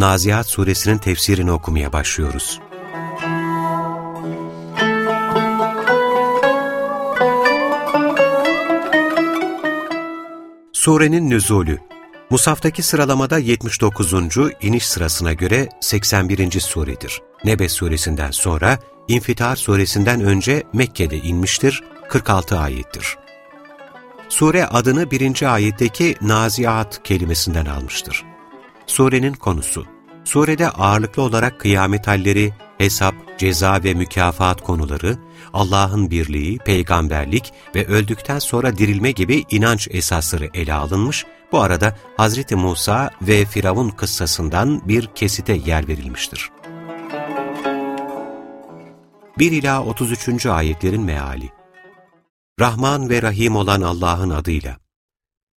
Nazihat Suresinin tefsirini okumaya başlıyoruz. Surenin nüzulü Musaftaki sıralamada 79. iniş sırasına göre 81. suredir. Nebe suresinden sonra İnfitar suresinden önce Mekke'de inmiştir, 46 ayettir. Sure adını birinci ayetteki naziat kelimesinden almıştır. Surenin konusu Surede ağırlıklı olarak kıyamet halleri, hesap, ceza ve mükafat konuları, Allah'ın birliği, peygamberlik ve öldükten sonra dirilme gibi inanç esasları ele alınmış, bu arada Hz. Musa ve Firavun kıssasından bir kesite yer verilmiştir. 1 ila 33. ayetlerin meali Rahman ve Rahim olan Allah'ın adıyla.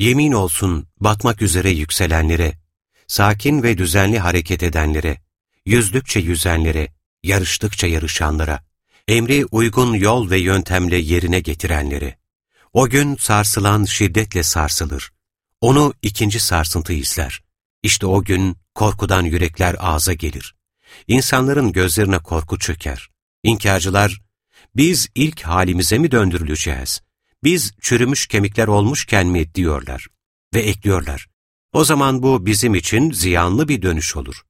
Yemin olsun batmak üzere yükselenlere, sakin ve düzenli hareket edenlere, yüzdükçe yüzenlere, yarıştıkça yarışanlara, emri uygun yol ve yöntemle yerine getirenlere. O gün sarsılan şiddetle sarsılır. Onu ikinci sarsıntı izler. İşte o gün korkudan yürekler ağza gelir. İnsanların gözlerine korku çöker. İnkarcılar, biz ilk halimize mi döndürüleceğiz? Biz çürümüş kemikler olmuşken mi diyorlar? Ve ekliyorlar. O zaman bu bizim için ziyanlı bir dönüş olur.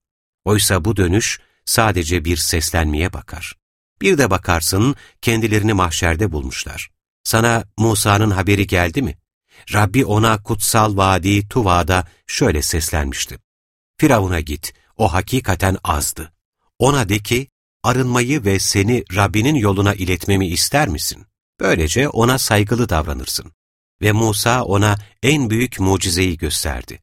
Oysa bu dönüş sadece bir seslenmeye bakar. Bir de bakarsın kendilerini mahşerde bulmuşlar. Sana Musa'nın haberi geldi mi? Rabbi ona kutsal vadi Tuva'da şöyle seslenmişti. Firavun'a git, o hakikaten azdı. Ona de ki, arınmayı ve seni Rabbinin yoluna iletmemi ister misin? Böylece ona saygılı davranırsın. Ve Musa ona en büyük mucizeyi gösterdi.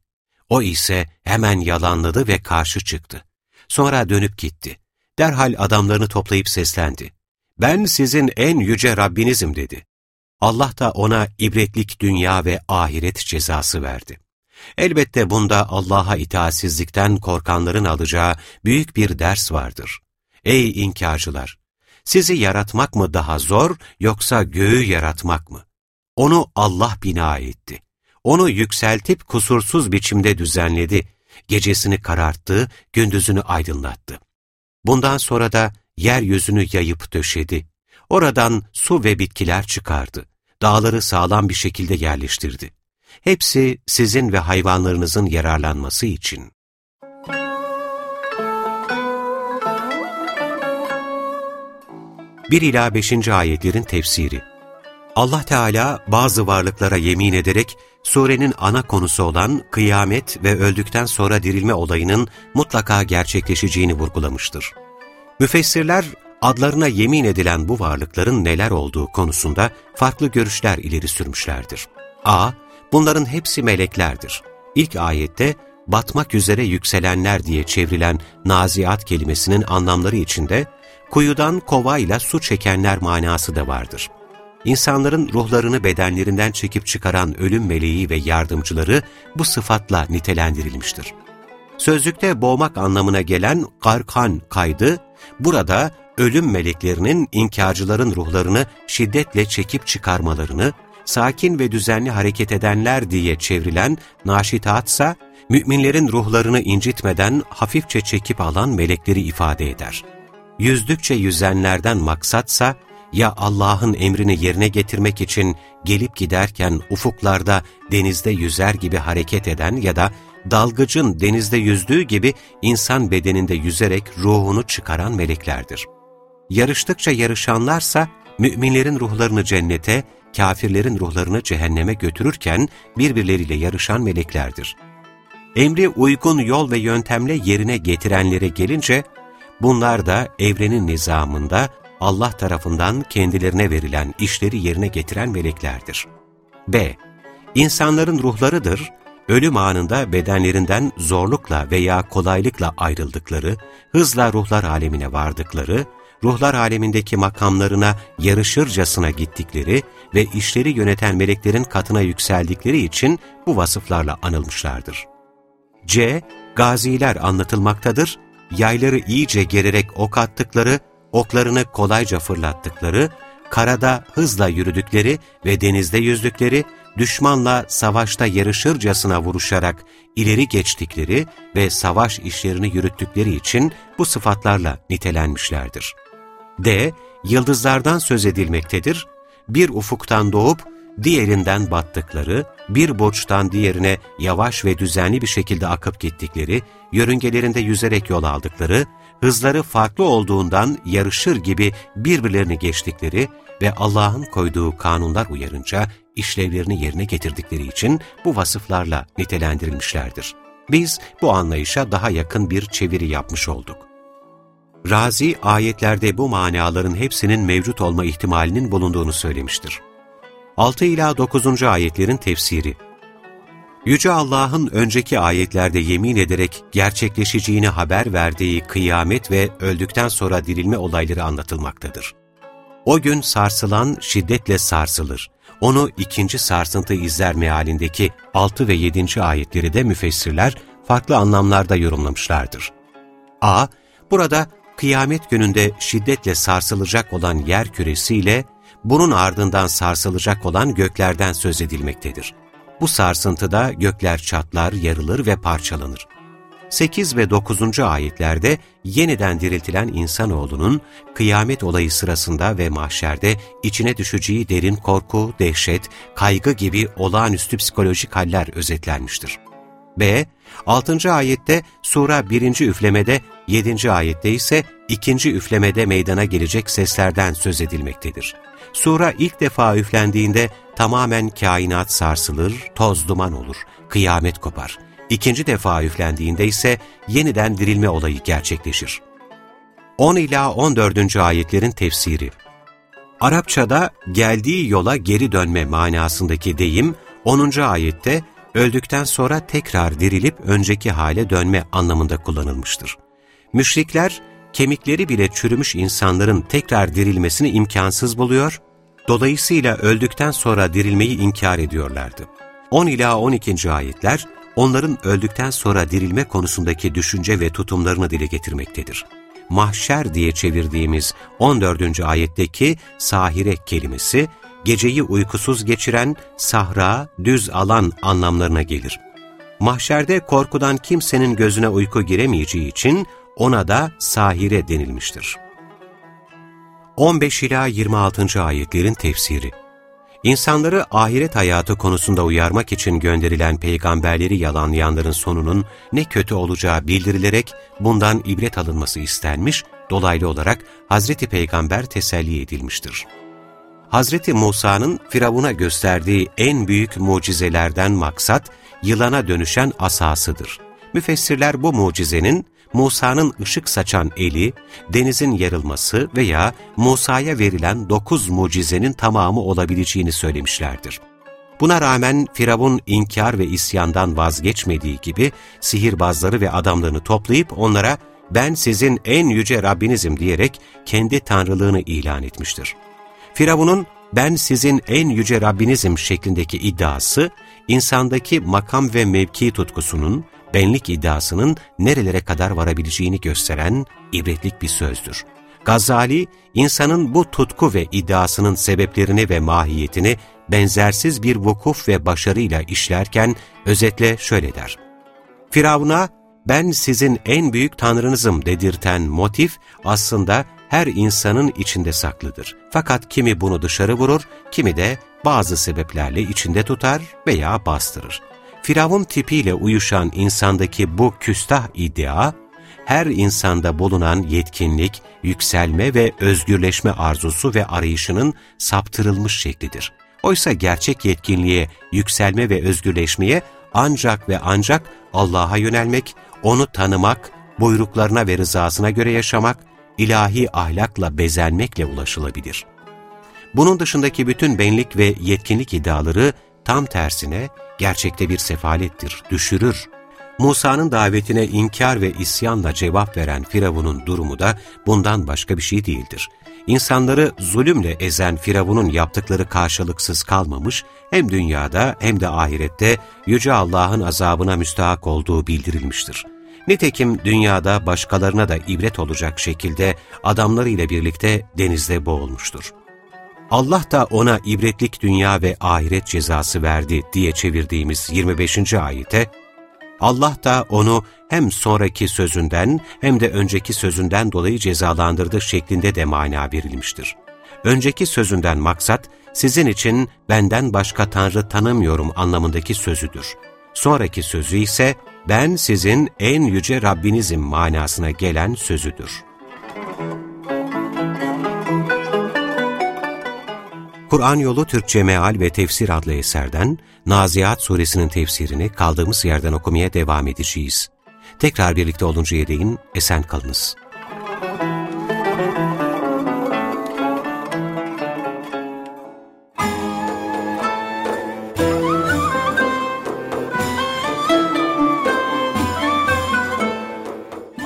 O ise hemen yalanladı ve karşı çıktı. Sonra dönüp gitti. Derhal adamlarını toplayıp seslendi. Ben sizin en yüce Rabbinizim dedi. Allah da ona ibretlik dünya ve ahiret cezası verdi. Elbette bunda Allah'a itaatsizlikten korkanların alacağı büyük bir ders vardır. Ey inkarcılar! Sizi yaratmak mı daha zor yoksa göğü yaratmak mı? Onu Allah bina etti. Onu yükseltip kusursuz biçimde düzenledi. Gecesini kararttı, gündüzünü aydınlattı. Bundan sonra da yeryüzünü yayıp döşedi. Oradan su ve bitkiler çıkardı. Dağları sağlam bir şekilde yerleştirdi. Hepsi sizin ve hayvanlarınızın yararlanması için. 1 ila 5. ayetlerin tefsiri. Allah Teala bazı varlıklara yemin ederek surenin ana konusu olan kıyamet ve öldükten sonra dirilme olayının mutlaka gerçekleşeceğini vurgulamıştır. Müfessirler adlarına yemin edilen bu varlıkların neler olduğu konusunda farklı görüşler ileri sürmüşlerdir. A. Bunların hepsi meleklerdir. İlk ayette batmak üzere yükselenler diye çevrilen naziat kelimesinin anlamları içinde kuyudan kovayla su çekenler manası da vardır. İnsanların ruhlarını bedenlerinden çekip çıkaran ölüm meleği ve yardımcıları bu sıfatla nitelendirilmiştir. Sözlükte boğmak anlamına gelen karkan kaydı, burada ölüm meleklerinin inkarcıların ruhlarını şiddetle çekip çıkarmalarını, sakin ve düzenli hareket edenler diye çevrilen naşitatsa, müminlerin ruhlarını incitmeden hafifçe çekip alan melekleri ifade eder yüzdükçe yüzenlerden maksatsa, ya Allah'ın emrini yerine getirmek için gelip giderken ufuklarda denizde yüzer gibi hareket eden ya da dalgıcın denizde yüzdüğü gibi insan bedeninde yüzerek ruhunu çıkaran meleklerdir. Yarıştıkça yarışanlarsa müminlerin ruhlarını cennete, kafirlerin ruhlarını cehenneme götürürken birbirleriyle yarışan meleklerdir. Emri uygun yol ve yöntemle yerine getirenlere gelince, Bunlar da evrenin nizamında Allah tarafından kendilerine verilen işleri yerine getiren meleklerdir. B. İnsanların ruhlarıdır, ölüm anında bedenlerinden zorlukla veya kolaylıkla ayrıldıkları, hızla ruhlar alemine vardıkları, ruhlar alemindeki makamlarına yarışırcasına gittikleri ve işleri yöneten meleklerin katına yükseldikleri için bu vasıflarla anılmışlardır. C. Gaziler anlatılmaktadır, yayları iyice gererek ok attıkları, oklarını kolayca fırlattıkları, karada hızla yürüdükleri ve denizde yüzdükleri, düşmanla savaşta yarışırcasına vuruşarak ileri geçtikleri ve savaş işlerini yürüttükleri için bu sıfatlarla nitelenmişlerdir. D. Yıldızlardan söz edilmektedir. Bir ufuktan doğup diğerinden battıkları, bir burçtan diğerine yavaş ve düzenli bir şekilde akıp gittikleri, yörüngelerinde yüzerek yol aldıkları, hızları farklı olduğundan yarışır gibi birbirlerini geçtikleri ve Allah'ın koyduğu kanunlar uyarınca işlevlerini yerine getirdikleri için bu vasıflarla nitelendirilmişlerdir. Biz bu anlayışa daha yakın bir çeviri yapmış olduk. Razi ayetlerde bu manaların hepsinin mevcut olma ihtimalinin bulunduğunu söylemiştir. 6 ila 9. ayetlerin tefsiri Yüce Allah'ın önceki ayetlerde yemin ederek gerçekleşeceğini haber verdiği kıyamet ve öldükten sonra dirilme olayları anlatılmaktadır. O gün sarsılan şiddetle sarsılır. Onu ikinci sarsıntı izler mealindeki 6 ve 7. ayetleri de müfessirler farklı anlamlarda yorumlamışlardır. A. Burada kıyamet gününde şiddetle sarsılacak olan yer küresiyle bunun ardından sarsılacak olan göklerden söz edilmektedir. Bu sarsıntıda gökler çatlar, yarılır ve parçalanır. 8 ve 9. ayetlerde yeniden diriltilen insanoğlunun kıyamet olayı sırasında ve mahşerde içine düşeceği derin korku, dehşet, kaygı gibi olağanüstü psikolojik haller özetlenmiştir. B. 6. ayette sura 1. üflemede, 7. ayette ise 2. üflemede meydana gelecek seslerden söz edilmektedir. Sura ilk defa üflendiğinde tamamen kainat sarsılır, toz duman olur, kıyamet kopar. İkinci defa üflendiğinde ise yeniden dirilme olayı gerçekleşir. 10 ila 14. ayetlerin tefsiri Arapçada geldiği yola geri dönme manasındaki deyim 10. ayette öldükten sonra tekrar dirilip önceki hale dönme anlamında kullanılmıştır. Müşrikler kemikleri bile çürümüş insanların tekrar dirilmesini imkansız buluyor, dolayısıyla öldükten sonra dirilmeyi inkar ediyorlardı. 10 ila 12. ayetler onların öldükten sonra dirilme konusundaki düşünce ve tutumlarını dile getirmektedir. Mahşer diye çevirdiğimiz 14. ayetteki sahire kelimesi, geceyi uykusuz geçiren, sahra, düz alan anlamlarına gelir. Mahşerde korkudan kimsenin gözüne uyku giremeyeceği için ona da sahire denilmiştir. 15 ila 26. ayetlerin tefsiri İnsanları ahiret hayatı konusunda uyarmak için gönderilen peygamberleri yalanlayanların sonunun ne kötü olacağı bildirilerek bundan ibret alınması istenmiş, dolaylı olarak Hazreti Peygamber teselli edilmiştir. Hazreti Musa'nın Firavun'a gösterdiği en büyük mucizelerden maksat, yılana dönüşen asasıdır. Müfessirler bu mucizenin Musa'nın ışık saçan eli, denizin yarılması veya Musa'ya verilen dokuz mucizenin tamamı olabileceğini söylemişlerdir. Buna rağmen Firavun inkar ve isyandan vazgeçmediği gibi sihirbazları ve adamlarını toplayıp onlara ben sizin en yüce Rabbinizim diyerek kendi tanrılığını ilan etmiştir. Firavun'un ben sizin en yüce Rabbinizim şeklindeki iddiası, insandaki makam ve mevki tutkusunun, benlik iddiasının nerelere kadar varabileceğini gösteren ibretlik bir sözdür. Gazali, insanın bu tutku ve iddiasının sebeplerini ve mahiyetini benzersiz bir vukuf ve başarıyla işlerken özetle şöyle der. Firavun'a ben sizin en büyük tanrınızım dedirten motif aslında her insanın içinde saklıdır. Fakat kimi bunu dışarı vurur, kimi de bazı sebeplerle içinde tutar veya bastırır. Firavun tipiyle uyuşan insandaki bu küstah iddia, her insanda bulunan yetkinlik, yükselme ve özgürleşme arzusu ve arayışının saptırılmış şeklidir. Oysa gerçek yetkinliğe, yükselme ve özgürleşmeye ancak ve ancak Allah'a yönelmek, O'nu tanımak, buyruklarına ve rızasına göre yaşamak, ilahi ahlakla bezenmekle ulaşılabilir. Bunun dışındaki bütün benlik ve yetkinlik iddiaları tam tersine gerçekte bir sefalettir, düşürür. Musa'nın davetine inkar ve isyanla cevap veren Firavun'un durumu da bundan başka bir şey değildir. İnsanları zulümle ezen Firavun'un yaptıkları karşılıksız kalmamış, hem dünyada hem de ahirette Yüce Allah'ın azabına müstahak olduğu bildirilmiştir. Nitekim dünyada başkalarına da ibret olacak şekilde adamlarıyla birlikte denizde boğulmuştur. Allah da ona ibretlik dünya ve ahiret cezası verdi diye çevirdiğimiz 25. ayete, Allah da onu hem sonraki sözünden hem de önceki sözünden dolayı cezalandırdı şeklinde de mana verilmiştir. Önceki sözünden maksat, sizin için benden başka Tanrı tanımıyorum anlamındaki sözüdür. Sonraki sözü ise ben sizin en yüce Rabbinizim manasına gelen sözüdür. Kur'an Yolu Türkçe Meal ve Tefsir adlı eserden Naziat suresinin tefsirini kaldığımız yerden okumaya devam edeceğiz. Tekrar birlikte oluncaya değin esen kalınız.